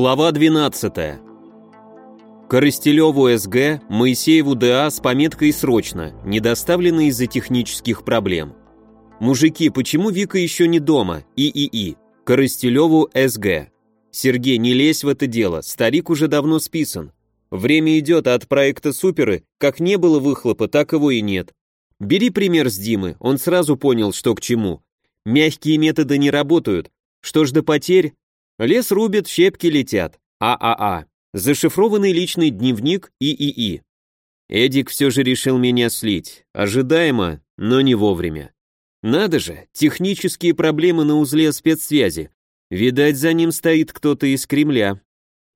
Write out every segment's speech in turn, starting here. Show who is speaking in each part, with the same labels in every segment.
Speaker 1: Глава 12. Коростелеву СГ, Моисееву ДА с пометкой «Срочно», не доставлено из-за технических проблем. Мужики, почему Вика еще не дома? ИИИ. Коростелеву СГ. Сергей, не лезь в это дело, старик уже давно списан. Время идет, а от проекта «Суперы» как не было выхлопа, так его и нет. Бери пример с Димы, он сразу понял, что к чему. Мягкие методы не работают. Что ж до потерь? Лес рубит, щепки летят. ААА. Зашифрованный личный дневник ИИИ. Эдик все же решил меня слить. Ожидаемо, но не вовремя. Надо же, технические проблемы на узле спецсвязи. Видать, за ним стоит кто-то из Кремля.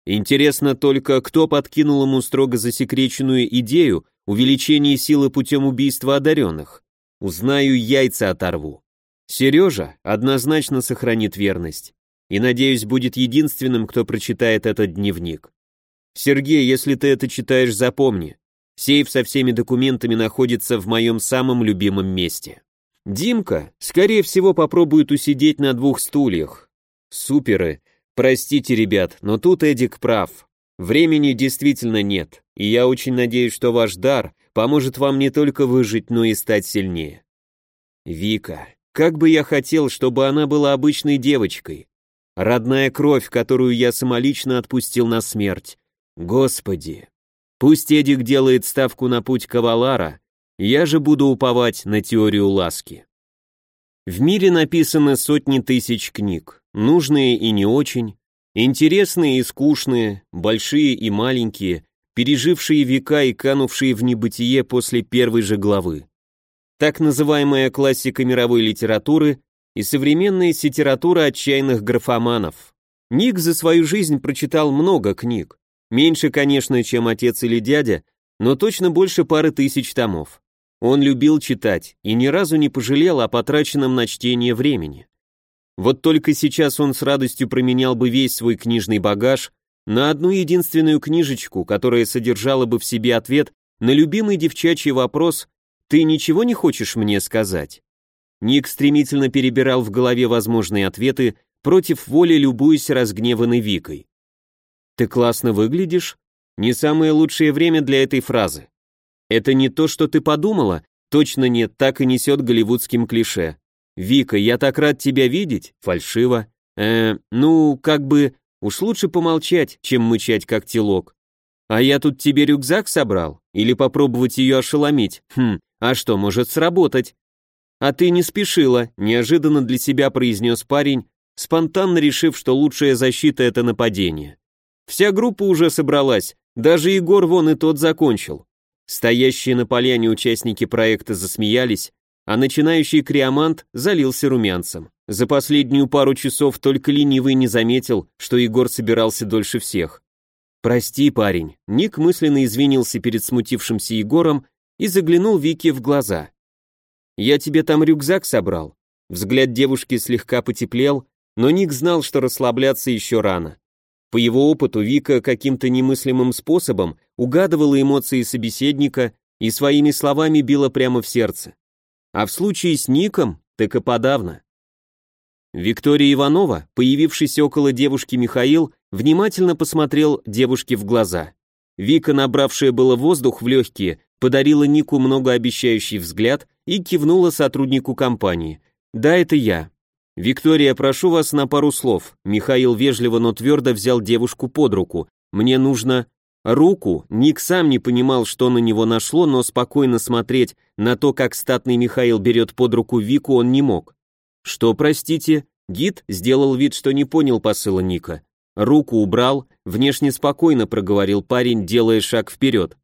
Speaker 1: Интересно только, кто подкинул ему строго засекреченную идею увеличения силы путем убийства одаренных. Узнаю, яйца оторву. Сережа однозначно сохранит верность. И, надеюсь, будет единственным, кто прочитает этот дневник. Сергей, если ты это читаешь, запомни. Сейф со всеми документами находится в моем самом любимом месте. Димка, скорее всего, попробует усидеть на двух стульях. Суперы. Простите, ребят, но тут Эдик прав. Времени действительно нет, и я очень надеюсь, что ваш дар поможет вам не только выжить, но и стать сильнее. Вика, как бы я хотел, чтобы она была обычной девочкой. Родная кровь, которую я самолично отпустил на смерть. Господи! Пусть Эдик делает ставку на путь Кавалара, я же буду уповать на теорию ласки. В мире написаны сотни тысяч книг, нужные и не очень, интересные и скучные, большие и маленькие, пережившие века и канувшие в небытие после первой же главы. Так называемая классика мировой литературы и современная сетература отчаянных графоманов. Ник за свою жизнь прочитал много книг, Меньше, конечно, чем отец или дядя, но точно больше пары тысяч томов. Он любил читать и ни разу не пожалел о потраченном на чтение времени. Вот только сейчас он с радостью променял бы весь свой книжный багаж на одну единственную книжечку, которая содержала бы в себе ответ на любимый девчачий вопрос «Ты ничего не хочешь мне сказать?» Ник стремительно перебирал в голове возможные ответы, против воли любуясь разгневанной Викой. «Ты классно выглядишь» не самое лучшее время для этой фразы. Это не то, что ты подумала, точно нет, так и несет голливудским клише. «Вика, я так рад тебя видеть», фальшиво. Э, ну, как бы, уж лучше помолчать, чем мычать, как телок. А я тут тебе рюкзак собрал? Или попробовать ее ошеломить? Хм, а что, может сработать? А ты не спешила, неожиданно для себя произнес парень, спонтанно решив, что лучшая защита это нападение. Вся группа уже собралась, даже Егор вон и тот закончил. Стоящие на поляне участники проекта засмеялись, а начинающий криомант залился румянцем. За последнюю пару часов только ленивый не заметил, что Егор собирался дольше всех. «Прости, парень», Ник мысленно извинился перед смутившимся Егором и заглянул Вике в глаза. «Я тебе там рюкзак собрал». Взгляд девушки слегка потеплел, но Ник знал, что расслабляться еще рано. По его опыту Вика каким-то немыслимым способом угадывала эмоции собеседника и своими словами била прямо в сердце. А в случае с Ником, так и подавно. Виктория Иванова, появившийся около девушки Михаил, внимательно посмотрел девушке в глаза. Вика, набравшая было воздух в легкие, подарила Нику многообещающий взгляд и кивнула сотруднику компании. «Да, это я. «Виктория, прошу вас на пару слов». Михаил вежливо, но твердо взял девушку под руку. «Мне нужно...» Руку Ник сам не понимал, что на него нашло, но спокойно смотреть на то, как статный Михаил берет под руку Вику, он не мог. «Что, простите?» Гид сделал вид, что не понял посыла Ника. Руку убрал, внешне спокойно проговорил парень, делая шаг вперед.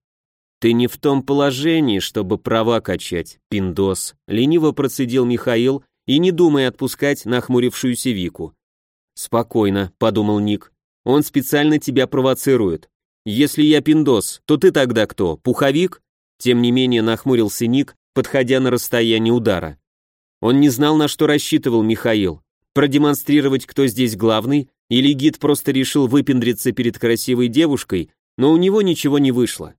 Speaker 1: «Ты не в том положении, чтобы права качать, пиндос», лениво процедил Михаил, и не думай отпускать нахмурившуюся Вику. «Спокойно», — подумал Ник, — «он специально тебя провоцирует. Если я пиндос, то ты тогда кто, пуховик?» Тем не менее нахмурился Ник, подходя на расстояние удара. Он не знал, на что рассчитывал Михаил. Продемонстрировать, кто здесь главный, или гид просто решил выпендриться перед красивой девушкой, но у него ничего не вышло.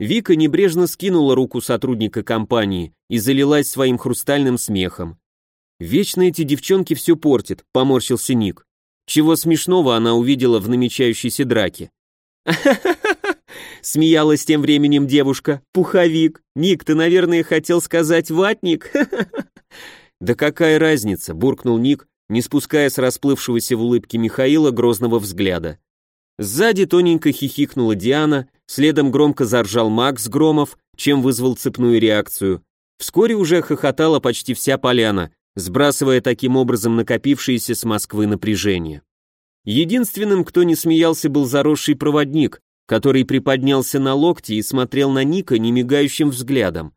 Speaker 1: Вика небрежно скинула руку сотрудника компании и залилась своим хрустальным смехом. «Вечно эти девчонки все портят», — поморщился Ник. чего смешного она увидела в намечающейся драке. Смеялась тем временем девушка. Пуховик. Ник, ты, наверное, хотел сказать ватник? Да какая разница, буркнул Ник, не спуская с расплывшегося в улыбке Михаила грозного взгляда. Сзади тоненько хихикнула Диана, следом громко заржал Макс Громов, чем вызвал цепную реакцию. Вскоре уже хохотала почти вся поляна, сбрасывая таким образом накопившееся с Москвы напряжение. Единственным, кто не смеялся, был заросший проводник, который приподнялся на локти и смотрел на Ника немигающим взглядом.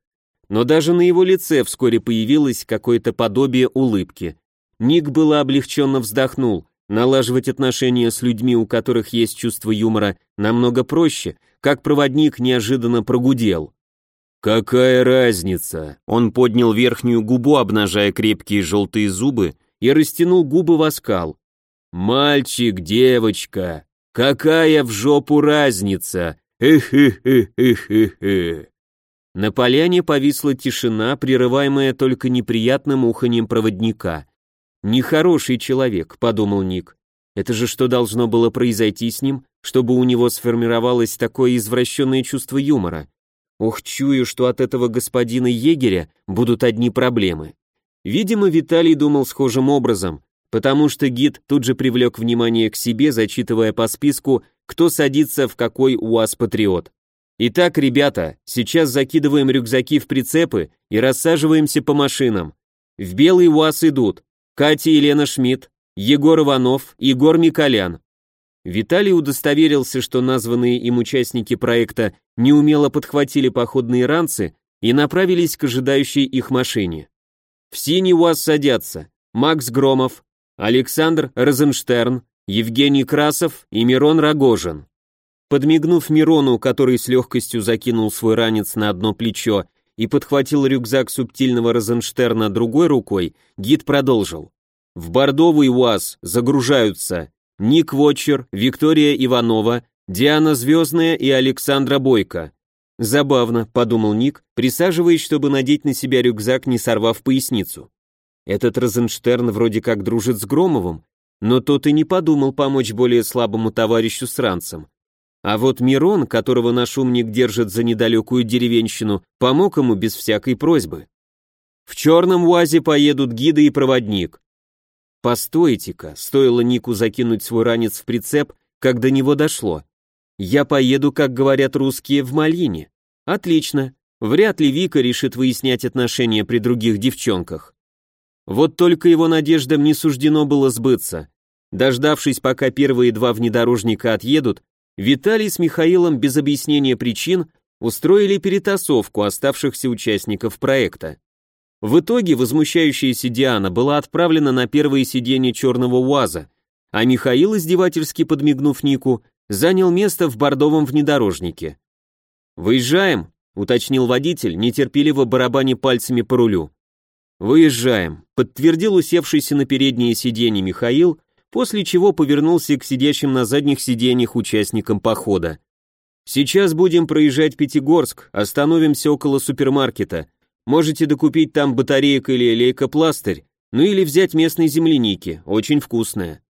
Speaker 1: Но даже на его лице вскоре появилось какое-то подобие улыбки. Ник было облегченно вздохнул. Налаживать отношения с людьми, у которых есть чувство юмора, намного проще, как проводник неожиданно прогудел. «Какая разница?» Он поднял верхнюю губу, обнажая крепкие желтые зубы, и растянул губы в оскал. «Мальчик, девочка, какая в жопу разница? Эх-эх-эх-эх-эх!» На поляне повисла тишина, прерываемая только неприятным уханьем проводника. «Нехороший человек», — подумал Ник. «Это же что должно было произойти с ним, чтобы у него сформировалось такое извращенное чувство юмора?» Ох, чую, что от этого господина егеря будут одни проблемы. Видимо, Виталий думал схожим образом, потому что гид тут же привлек внимание к себе, зачитывая по списку, кто садится в какой УАЗ-патриот. Итак, ребята, сейчас закидываем рюкзаки в прицепы и рассаживаемся по машинам. В белый УАЗ идут Катя Елена Шмидт, Егор Иванов, Егор Миколян. Виталий удостоверился, что названные им участники проекта неумело подхватили походные ранцы и направились к ожидающей их машине. В синий УАЗ садятся Макс Громов, Александр Розенштерн, Евгений Красов и Мирон Рогожин. Подмигнув Мирону, который с легкостью закинул свой ранец на одно плечо и подхватил рюкзак субтильного Розенштерна другой рукой, гид продолжил. В бордовый УАЗ загружаются Ник Вотчер, Виктория Иванова, Диана Звездная и Александра Бойко. Забавно, подумал Ник, присаживаясь, чтобы надеть на себя рюкзак, не сорвав поясницу. Этот Розенштерн вроде как дружит с Громовым, но тот и не подумал помочь более слабому товарищу с ранцем. А вот Мирон, которого наш умник держит за недалекую деревенщину, помог ему без всякой просьбы. В черном УАЗе поедут гиды и проводник. Постойте-ка, стоило Нику закинуть свой ранец в прицеп, как до него дошло. Я поеду, как говорят русские, в Малине. Отлично. Вряд ли Вика решит выяснять отношения при других девчонках. Вот только его надеждам не суждено было сбыться. Дождавшись, пока первые два внедорожника отъедут, Виталий с Михаилом без объяснения причин устроили перетасовку оставшихся участников проекта. В итоге возмущающаяся Диана была отправлена на первое сиденье черного УАЗа, а Михаил, издевательски подмигнув Нику, занял место в бордовом внедорожнике. «Выезжаем», — уточнил водитель, нетерпеливо барабаня пальцами по рулю. «Выезжаем», — подтвердил усевшийся на переднее сиденье Михаил, после чего повернулся к сидящим на задних сиденьях участникам похода. «Сейчас будем проезжать Пятигорск, остановимся около супермаркета. Можете докупить там батареек или лейкопластырь, ну или взять местной земляники, очень вкусная.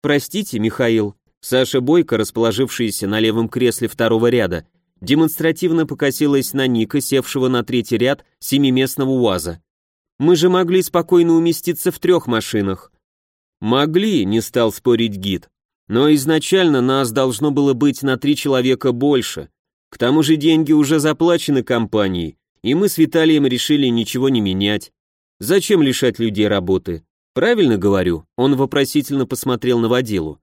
Speaker 1: Простите, Михаил. Саша Бойко, расположившаяся на левом кресле второго ряда, демонстративно покосилась на Ника, севшего на третий ряд семиместного УАЗа. Мы же могли спокойно уместиться в трех машинах. Могли, не стал спорить гид. Но изначально нас должно было быть на три человека больше. К тому же деньги уже заплачены компанией, и мы с Виталием решили ничего не менять. Зачем лишать людей работы? Правильно говорю? Он вопросительно посмотрел на водилу.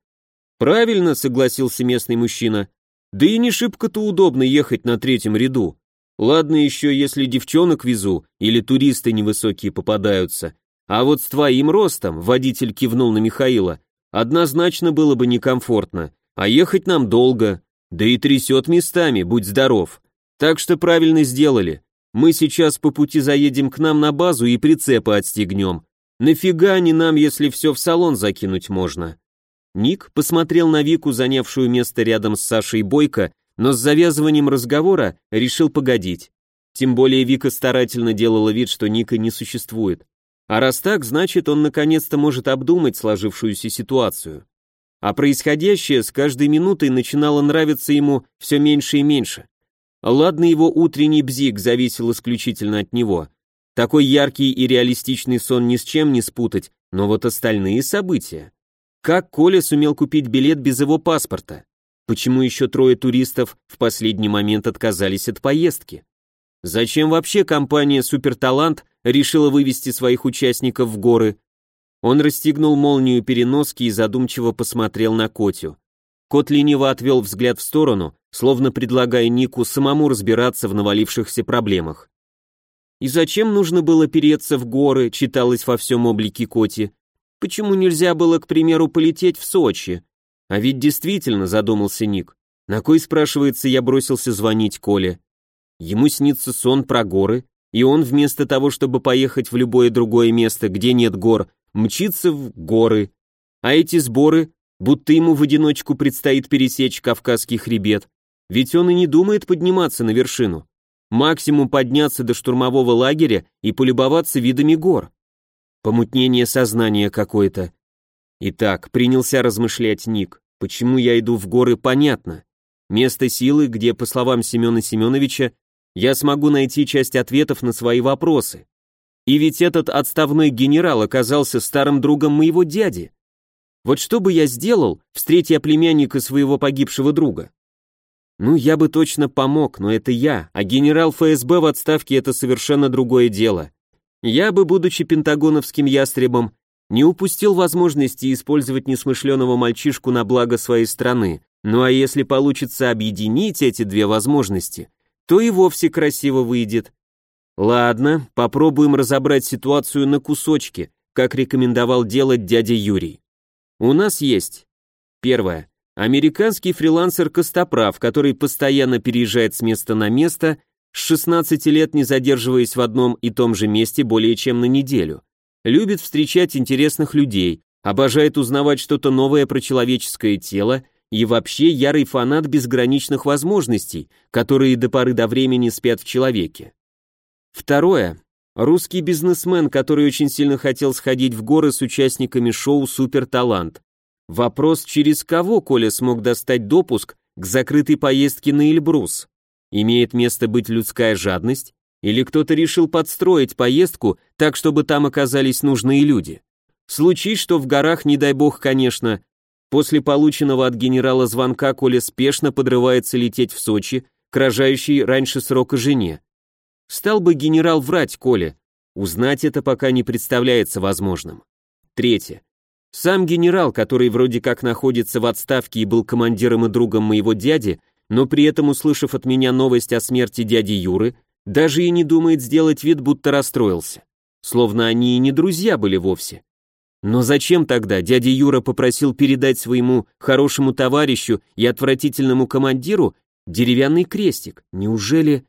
Speaker 1: Правильно, согласился местный мужчина. Да и не шибко-то удобно ехать на третьем ряду. Ладно еще, если девчонок везу или туристы невысокие попадаются. А вот с твоим ростом, водитель кивнул на Михаила, однозначно было бы некомфортно. А ехать нам долго, да и трясет местами, будь здоров. Так что правильно сделали. Мы сейчас по пути заедем к нам на базу и прицепы отстегнем. Нафига они нам, если все в салон закинуть можно?» Ник посмотрел на Вику, занявшую место рядом с Сашей Бойко, но с завязыванием разговора решил погодить. Тем более Вика старательно делала вид, что Ника не существует. А раз так, значит, он наконец-то может обдумать сложившуюся ситуацию. А происходящее с каждой минутой начинало нравиться ему все меньше и меньше. Ладно, его утренний бзик зависел исключительно от него. Такой яркий и реалистичный сон ни с чем не спутать, но вот остальные события. Как Коля сумел купить билет без его паспорта? Почему еще трое туристов в последний момент отказались от поездки? Зачем вообще компания «Суперталант» решила вывести своих участников в горы? Он расстегнул молнию переноски и задумчиво посмотрел на Котю. Кот лениво отвел взгляд в сторону, словно предлагая Нику самому разбираться в навалившихся проблемах. «И зачем нужно было переться в горы?» читалось во всем облике Коти. «Почему нельзя было, к примеру, полететь в Сочи?» А ведь действительно, задумался Ник, на кой, спрашивается, я бросился звонить Коле? Ему снится сон про горы, и он вместо того, чтобы поехать в любое другое место, где нет гор, мчится в горы. А эти сборы, будто ему в одиночку предстоит пересечь Кавказский хребет, ведь он и не думает подниматься на вершину. Максимум подняться до штурмового лагеря и полюбоваться видами гор. Помутнение сознания какое-то. Итак, принялся размышлять Ник. Почему я иду в горы, понятно. Место силы, где, по словам Семена Семеновича, я смогу найти часть ответов на свои вопросы. И ведь этот отставной генерал оказался старым другом моего дяди. Вот что бы я сделал, встретя племянника своего погибшего друга? Ну, я бы точно помог, но это я, а генерал ФСБ в отставке это совершенно другое дело. Я бы, будучи пентагоновским ястребом, не упустил возможности использовать несмышленого мальчишку на благо своей страны. Ну а если получится объединить эти две возможности, то и вовсе красиво выйдет. Ладно, попробуем разобрать ситуацию на кусочки, как рекомендовал делать дядя Юрий. У нас есть первое. Американский фрилансер Костоправ, который постоянно переезжает с места на место, с 16 лет не задерживаясь в одном и том же месте более чем на неделю. Любит встречать интересных людей, обожает узнавать что-то новое про человеческое тело и вообще ярый фанат безграничных возможностей, которые до поры до времени спят в человеке. Второе. Русский бизнесмен, который очень сильно хотел сходить в горы с участниками шоу «Суперталант». Вопрос, через кого Коля смог достать допуск к закрытой поездке на Эльбрус? Имеет место быть людская жадность? Или кто-то решил подстроить поездку так, чтобы там оказались нужные люди? Случись, что в горах, не дай бог, конечно, После полученного от генерала звонка Коля спешно подрывается лететь в Сочи к раньше срока жене. Стал бы генерал врать Коле, узнать это пока не представляется возможным. Третье. Сам генерал, который вроде как находится в отставке и был командиром и другом моего дяди, но при этом, услышав от меня новость о смерти дяди Юры, даже и не думает сделать вид, будто расстроился. Словно они и не друзья были вовсе. Но зачем тогда дядя Юра попросил передать своему хорошему товарищу и отвратительному командиру деревянный крестик? Неужели...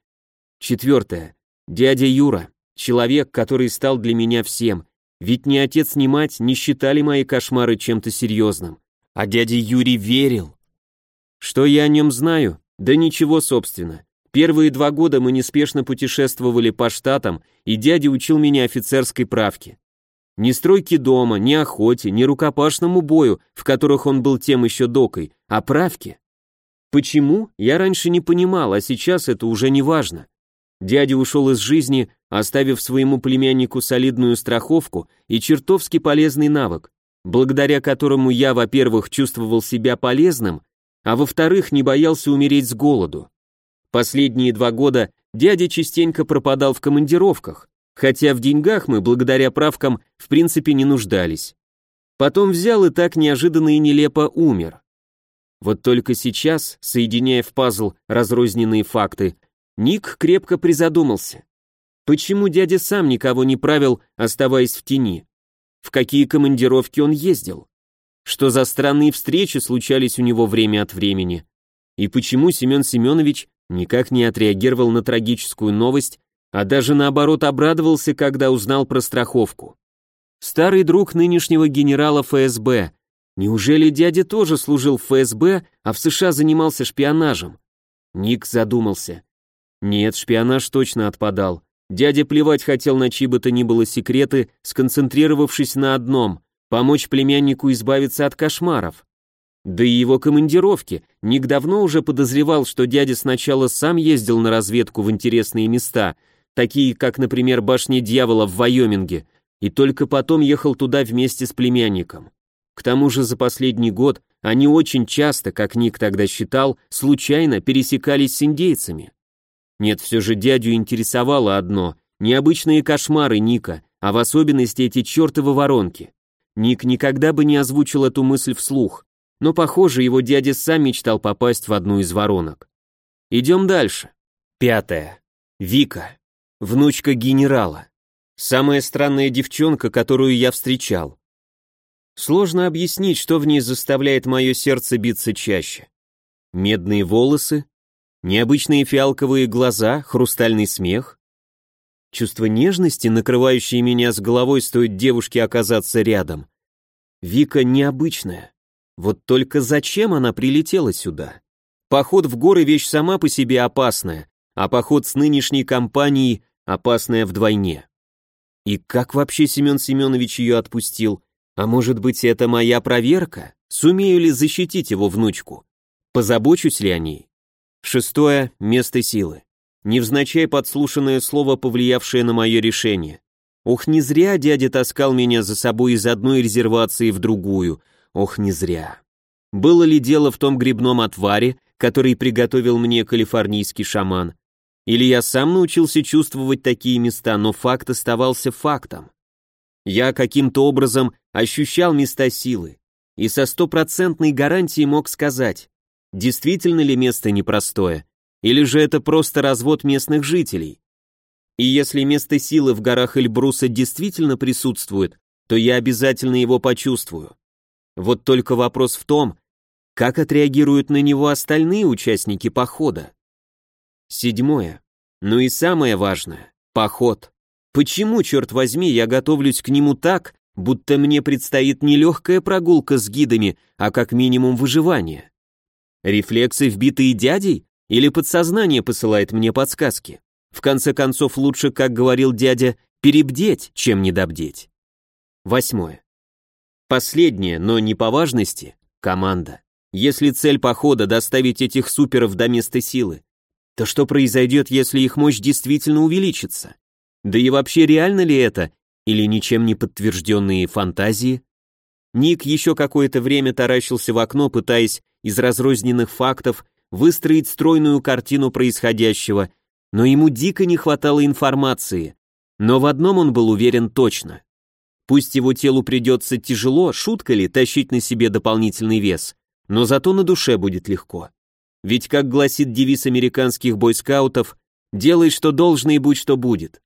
Speaker 1: Четвертое. Дядя Юра. Человек, который стал для меня всем. Ведь ни отец, ни мать не считали мои кошмары чем-то серьезным. А дядя Юрий верил. Что я о нем знаю? Да ничего, собственно. Первые два года мы неспешно путешествовали по штатам, и дядя учил меня офицерской правке. Ни стройки дома, ни охоте, ни рукопашному бою, в которых он был тем еще докой, а правки. Почему? Я раньше не понимал, а сейчас это уже не важно. Дядя ушел из жизни, оставив своему племяннику солидную страховку и чертовски полезный навык, благодаря которому я, во-первых, чувствовал себя полезным, а во-вторых, не боялся умереть с голоду. Последние два года дядя частенько пропадал в командировках, хотя в деньгах мы, благодаря правкам, в принципе не нуждались. Потом взял и так неожиданно и нелепо умер. Вот только сейчас, соединяя в пазл разрозненные факты, Ник крепко призадумался. Почему дядя сам никого не правил, оставаясь в тени? В какие командировки он ездил? Что за странные встречи случались у него время от времени? И почему Семен Семенович никак не отреагировал на трагическую новость а даже наоборот обрадовался, когда узнал про страховку. Старый друг нынешнего генерала ФСБ. Неужели дядя тоже служил в ФСБ, а в США занимался шпионажем? Ник задумался. Нет, шпионаж точно отпадал. Дядя плевать хотел на чьи бы то ни было секреты, сконцентрировавшись на одном – помочь племяннику избавиться от кошмаров. Да и его командировки. Ник давно уже подозревал, что дядя сначала сам ездил на разведку в интересные места, такие как, например, башня дьявола в Вайоминге, и только потом ехал туда вместе с племянником. К тому же за последний год они очень часто, как Ник тогда считал, случайно пересекались с индейцами. Нет, все же дядю интересовало одно – необычные кошмары Ника, а в особенности эти чертовы воронки. Ник никогда бы не озвучил эту мысль вслух, но, похоже, его дядя сам мечтал попасть в одну из воронок. Идем дальше. Пятое. Вика. Внучка генерала. Самая странная девчонка, которую я встречал. Сложно объяснить, что в ней заставляет мое сердце биться чаще. Медные волосы, Необычные фиалковые глаза, хрустальный смех. Чувство нежности, накрывающее меня с головой, стоит девушке оказаться рядом. Вика необычная. Вот только зачем она прилетела сюда? Поход в горы вещь сама по себе опасная, а поход с нынешней компанией опасная вдвойне. И как вообще Семен Семенович ее отпустил? А может быть, это моя проверка? Сумею ли защитить его внучку? Позабочусь ли о ней? Шестое – место силы. Невзначай подслушанное слово, повлиявшее на мое решение. Ох, не зря дядя таскал меня за собой из одной резервации в другую. Ох, не зря. Было ли дело в том грибном отваре, который приготовил мне калифорнийский шаман? Или я сам научился чувствовать такие места, но факт оставался фактом? Я каким-то образом ощущал места силы и со стопроцентной гарантией мог сказать, Действительно ли место непростое? Или же это просто развод местных жителей? И если место силы в горах Эльбруса действительно присутствует, то я обязательно его почувствую. Вот только вопрос в том, как отреагируют на него остальные участники похода. Седьмое. Ну и самое важное – поход. Почему, черт возьми, я готовлюсь к нему так, будто мне предстоит не легкая прогулка с гидами, а как минимум выживание? Рефлексы, вбитые дядей? Или подсознание посылает мне подсказки? В конце концов, лучше, как говорил дядя, перебдеть, чем недобдеть. Восьмое. Последнее, но не по важности, команда. Если цель похода доставить этих суперов до места силы, то что произойдет, если их мощь действительно увеличится? Да и вообще реально ли это, или ничем не подтвержденные фантазии? Ник еще какое-то время таращился в окно, пытаясь из разрозненных фактов выстроить стройную картину происходящего, но ему дико не хватало информации. Но в одном он был уверен точно. Пусть его телу придется тяжело, шутка ли, тащить на себе дополнительный вес, но зато на душе будет легко. Ведь, как гласит девиз американских бойскаутов, «делай, что должно и будь, что будет».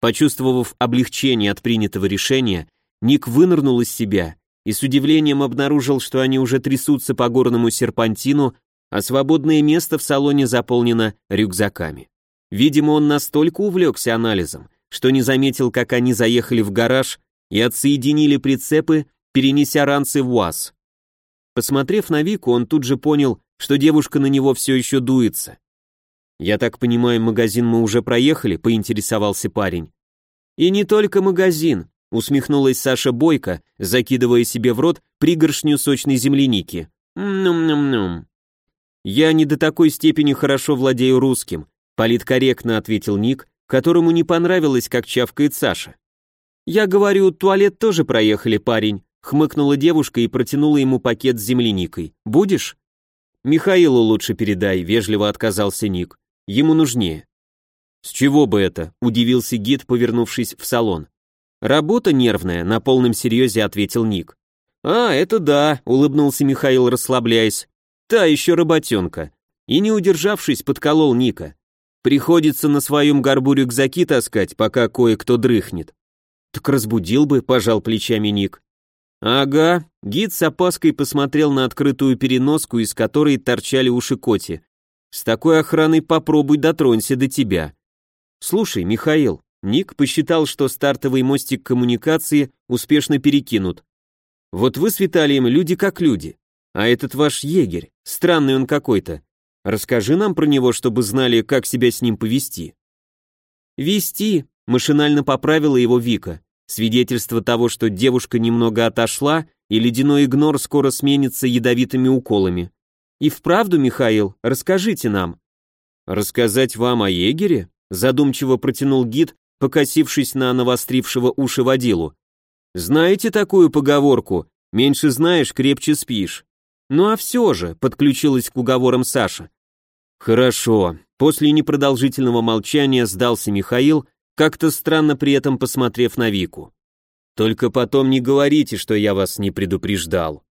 Speaker 1: Почувствовав облегчение от принятого решения, Ник вынырнул из себя и с удивлением обнаружил, что они уже трясутся по горному серпантину, а свободное место в салоне заполнено рюкзаками. Видимо, он настолько увлекся анализом, что не заметил, как они заехали в гараж и отсоединили прицепы, перенеся ранцы в УАЗ. Посмотрев на Вику, он тут же понял, что девушка на него все еще дуется. «Я так понимаю, магазин мы уже проехали?» — поинтересовался парень. «И не только магазин», усмехнулась Саша Бойко, закидывая себе в рот пригоршню сочной земляники. «Нум-нум-нум». «Я не до такой степени хорошо владею русским», политкорректно ответил Ник, которому не понравилось, как чавкает Саша. «Я говорю, туалет тоже проехали, парень», хмыкнула девушка и протянула ему пакет с земляникой. «Будешь?» «Михаилу лучше передай», вежливо отказался Ник. «Ему нужнее». «С чего бы это?» – удивился гид, повернувшись в салон. «Работа нервная», — на полном серьезе ответил Ник. «А, это да», — улыбнулся Михаил, расслабляясь. «Та еще работенка». И, не удержавшись, подколол Ника. «Приходится на своем горбу рюкзаки таскать, пока кое-кто дрыхнет». «Так разбудил бы», — пожал плечами Ник. «Ага», — гид с опаской посмотрел на открытую переноску, из которой торчали уши Коти. «С такой охраной попробуй дотронься до тебя». «Слушай, Михаил, Ник посчитал, что стартовый мостик коммуникации успешно перекинут. Вот вы с Виталием люди как люди, а этот ваш егерь, странный он какой-то. Расскажи нам про него, чтобы знали, как себя с ним повести. «Вести», — машинально поправила его Вика. Свидетельство того, что девушка немного отошла, и ледяной игнор скоро сменится ядовитыми уколами. И вправду, Михаил, расскажите нам. Рассказать вам о егере? Задумчиво протянул гид, покосившись на навострившего уши водилу. Знаете такую поговорку «меньше знаешь, крепче спишь»? Ну а все же, подключилась к уговорам Саша. Хорошо. После непродолжительного молчания сдался Михаил, как-то странно при этом посмотрев на Вику. Только потом не говорите, что я вас не предупреждал.